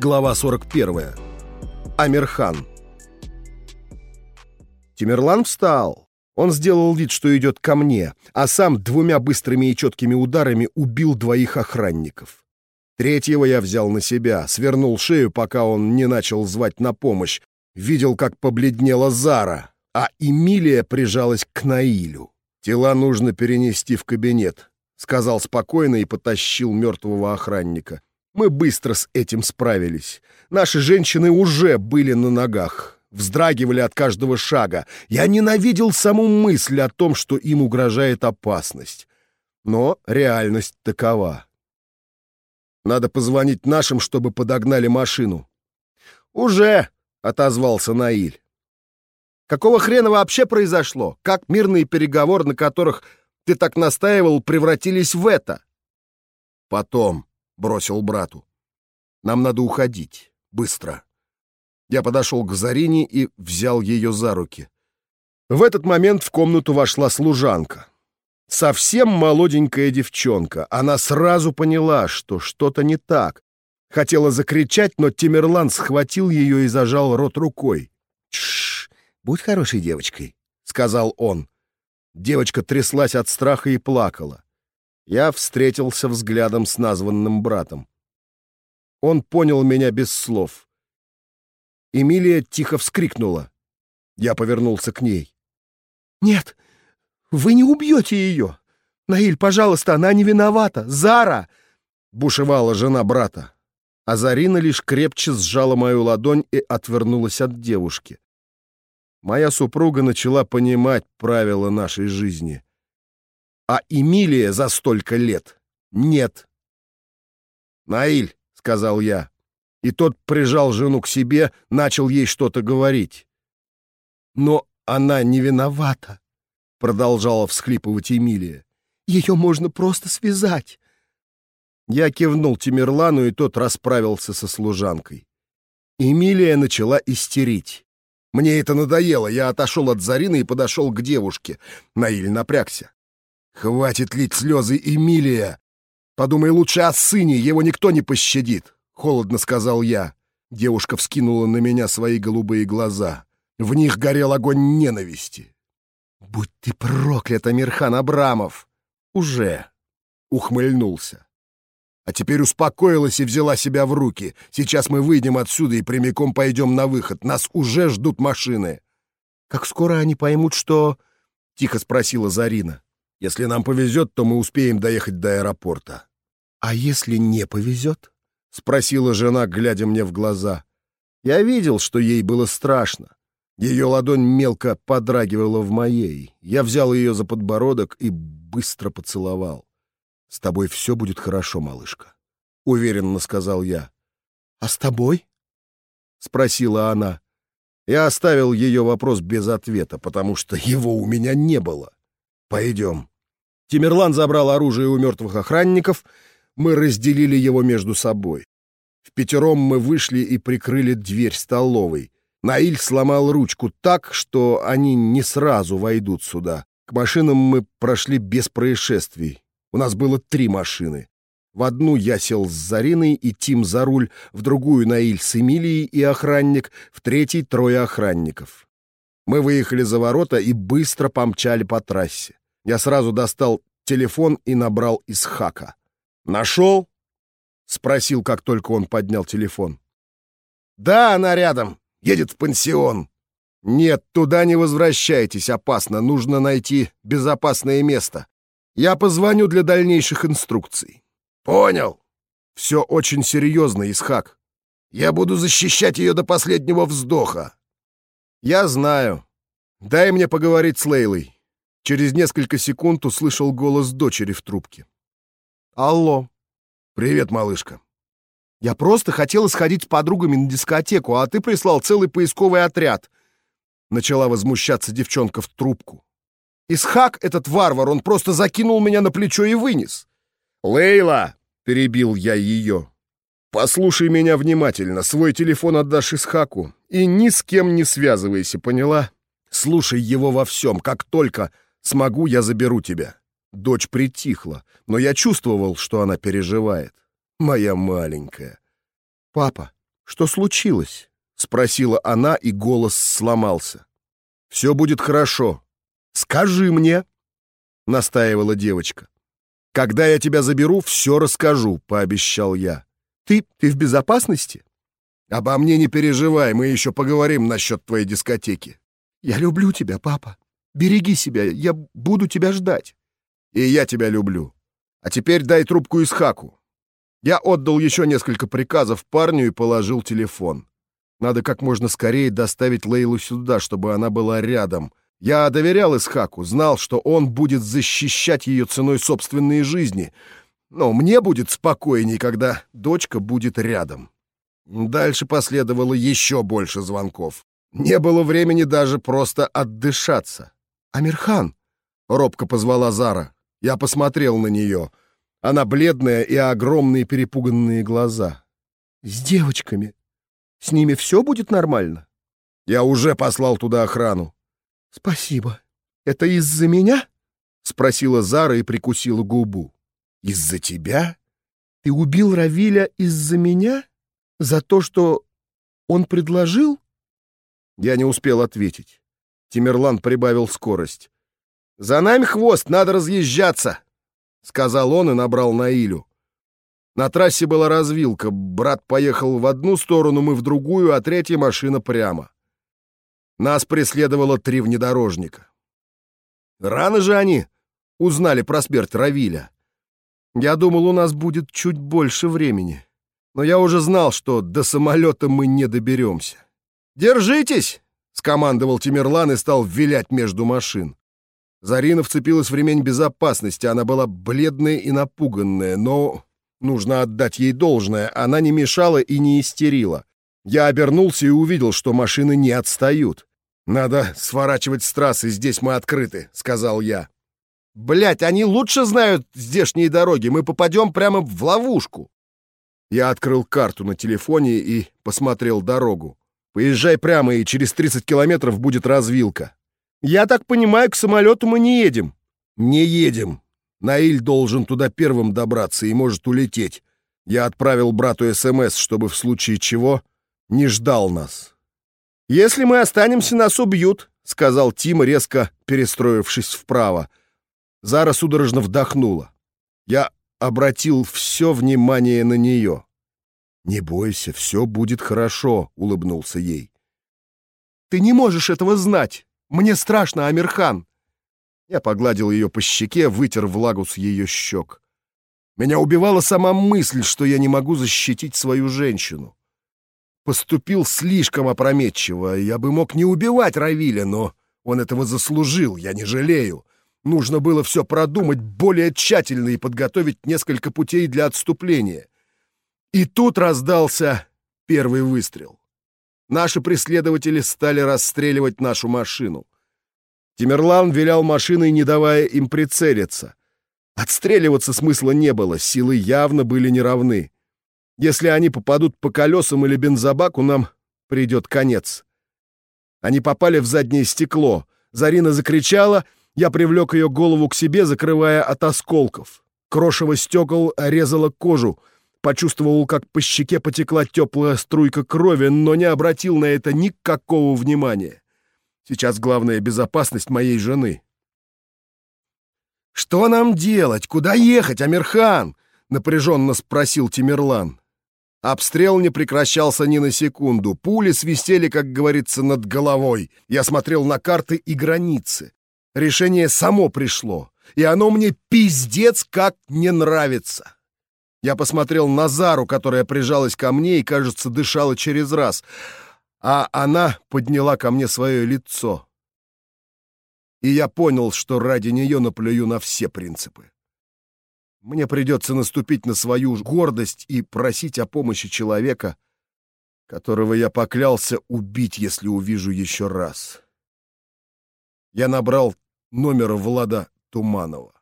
Глава 41. Амирхан. Тимирлан встал. Он сделал вид, что идет ко мне, а сам двумя быстрыми и четкими ударами убил двоих охранников. Третьего я взял на себя, свернул шею, пока он не начал звать на помощь. Видел, как побледнела Зара, а Эмилия прижалась к Наилю. «Тела нужно перенести в кабинет», — сказал спокойно и потащил мертвого охранника. Мы быстро с этим справились. Наши женщины уже были на ногах, вздрагивали от каждого шага. Я ненавидел саму мысль о том, что им угрожает опасность. Но реальность такова. Надо позвонить нашим, чтобы подогнали машину. «Уже!» — отозвался Наиль. «Какого хрена вообще произошло? Как мирные переговоры, на которых ты так настаивал, превратились в это?» «Потом», бросил брату. «Нам надо уходить. Быстро». Я подошел к Зарине и взял ее за руки. В этот момент в комнату вошла служанка. Совсем молоденькая девчонка. Она сразу поняла, что что-то не так. Хотела закричать, но Тимерлан схватил ее и зажал рот рукой. «Тш, будь хорошей девочкой», — сказал он. Девочка тряслась от страха и плакала. Я встретился взглядом с названным братом. Он понял меня без слов. Эмилия тихо вскрикнула. Я повернулся к ней. «Нет, вы не убьете ее! Наиль, пожалуйста, она не виновата! Зара!» Бушевала жена брата. А Зарина лишь крепче сжала мою ладонь и отвернулась от девушки. Моя супруга начала понимать правила нашей жизни а Эмилия за столько лет нет. «Наиль», — сказал я, и тот прижал жену к себе, начал ей что-то говорить. «Но она не виновата», — продолжала всхлипывать Эмилия. «Ее можно просто связать». Я кивнул Тимирлану, и тот расправился со служанкой. Эмилия начала истерить. Мне это надоело, я отошел от Зарины и подошел к девушке. Наиль напрягся. «Хватит лить слезы, Эмилия! Подумай лучше о сыне, его никто не пощадит!» — холодно сказал я. Девушка вскинула на меня свои голубые глаза. В них горел огонь ненависти. «Будь ты проклят, Амирхан Абрамов!» «Уже!» — ухмыльнулся. А теперь успокоилась и взяла себя в руки. Сейчас мы выйдем отсюда и прямиком пойдем на выход. Нас уже ждут машины. «Как скоро они поймут, что...» — тихо спросила Зарина. Если нам повезет, то мы успеем доехать до аэропорта. А если не повезет? Спросила жена, глядя мне в глаза. Я видел, что ей было страшно. Ее ладонь мелко подрагивала в моей. Я взял ее за подбородок и быстро поцеловал. «С тобой все будет хорошо, малышка», — уверенно сказал я. «А с тобой?» — спросила она. Я оставил ее вопрос без ответа, потому что его у меня не было. «Пойдем». Тимирлан забрал оружие у мертвых охранников, мы разделили его между собой. В пятером мы вышли и прикрыли дверь столовой. Наиль сломал ручку так, что они не сразу войдут сюда. К машинам мы прошли без происшествий. У нас было три машины. В одну я сел с Зариной и Тим за руль, в другую Наиль с Эмилией и охранник, в третий трое охранников. Мы выехали за ворота и быстро помчали по трассе. Я сразу достал телефон и набрал из хака. «Нашел?» — спросил, как только он поднял телефон. «Да, она рядом. Едет в пансион». «Нет, туда не возвращайтесь, опасно. Нужно найти безопасное место. Я позвоню для дальнейших инструкций». «Понял. Все очень серьезно, Исхак. Я буду защищать ее до последнего вздоха». «Я знаю. Дай мне поговорить с Лейлой. Через несколько секунд услышал голос дочери в трубке. «Алло». «Привет, малышка». «Я просто хотела сходить с подругами на дискотеку, а ты прислал целый поисковый отряд». Начала возмущаться девчонка в трубку. «Исхак, этот варвар, он просто закинул меня на плечо и вынес». «Лейла!» — перебил я ее. «Послушай меня внимательно, свой телефон отдашь Исхаку и ни с кем не связывайся, поняла? Слушай его во всем, как только Смогу, я заберу тебя». Дочь притихла, но я чувствовал, что она переживает. Моя маленькая. «Папа», «Что случилось?» — спросила она, и голос сломался. «Все будет хорошо. Скажи мне!» — настаивала девочка. «Когда я тебя заберу, все расскажу», — пообещал я. «Ты... ты в безопасности?» «Обо мне не переживай, мы еще поговорим насчет твоей дискотеки». «Я люблю тебя, папа. Береги себя, я буду тебя ждать». «И я тебя люблю. А теперь дай трубку из хаку». Я отдал еще несколько приказов парню и положил телефон. Надо как можно скорее доставить Лейлу сюда, чтобы она была рядом. Я доверял Исхаку, знал, что он будет защищать ее ценой собственной жизни. Но мне будет спокойней, когда дочка будет рядом. Дальше последовало еще больше звонков. Не было времени даже просто отдышаться. «Амирхан!» — робко позвала Зара. Я посмотрел на нее. Она бледная и огромные перепуганные глаза. «С девочками. С ними все будет нормально?» «Я уже послал туда охрану». «Спасибо. Это из-за меня?» — спросила Зара и прикусила губу. «Из-за тебя?» «Ты убил Равиля из-за меня?» За то, что он предложил? Я не успел ответить. Тимерлан прибавил скорость. «За нами хвост, надо разъезжаться!» — сказал он и набрал Наилю. На трассе была развилка. Брат поехал в одну сторону, мы в другую, а третья машина прямо. Нас преследовало три внедорожника. Рано же они узнали про смерть Равиля. Я думал, у нас будет чуть больше времени но я уже знал, что до самолета мы не доберемся. «Держитесь!» — скомандовал Тимирлан и стал вилять между машин. Зарина вцепилась в ремень безопасности, она была бледная и напуганная, но нужно отдать ей должное, она не мешала и не истерила. Я обернулся и увидел, что машины не отстают. «Надо сворачивать с трассы, здесь мы открыты», — сказал я. «Блядь, они лучше знают здешние дороги, мы попадем прямо в ловушку». Я открыл карту на телефоне и посмотрел дорогу. Поезжай прямо, и через 30 километров будет развилка. Я так понимаю, к самолету мы не едем. Не едем. Наиль должен туда первым добраться и может улететь. Я отправил брату СМС, чтобы в случае чего не ждал нас. «Если мы останемся, нас убьют», — сказал Тим, резко перестроившись вправо. Зара судорожно вдохнула. Я обратил все внимание на нее. «Не бойся, все будет хорошо», — улыбнулся ей. «Ты не можешь этого знать! Мне страшно, Амирхан!» Я погладил ее по щеке, вытер влагу с ее щек. Меня убивала сама мысль, что я не могу защитить свою женщину. Поступил слишком опрометчиво. Я бы мог не убивать Равиля, но он этого заслужил, я не жалею. Нужно было все продумать более тщательно и подготовить несколько путей для отступления. И тут раздался первый выстрел. Наши преследователи стали расстреливать нашу машину. Тимерлан вилял машиной, не давая им прицелиться. Отстреливаться смысла не было, силы явно были неравны. Если они попадут по колесам или бензобаку, нам придет конец. Они попали в заднее стекло. Зарина закричала — я привлек ее голову к себе, закрывая от осколков. Крошево стекол резало кожу. Почувствовал, как по щеке потекла теплая струйка крови, но не обратил на это никакого внимания. Сейчас главная безопасность моей жены. «Что нам делать? Куда ехать, Амирхан?» — напряженно спросил Тимирлан. Обстрел не прекращался ни на секунду. Пули свистели, как говорится, над головой. Я смотрел на карты и границы. Решение само пришло, и оно мне пиздец как не нравится. Я посмотрел на Зару, которая прижалась ко мне и, кажется, дышала через раз, а она подняла ко мне свое лицо. И я понял, что ради нее наплюю на все принципы. Мне придется наступить на свою гордость и просить о помощи человека, которого я поклялся убить, если увижу еще раз. Я набрал номера Влада Туманова.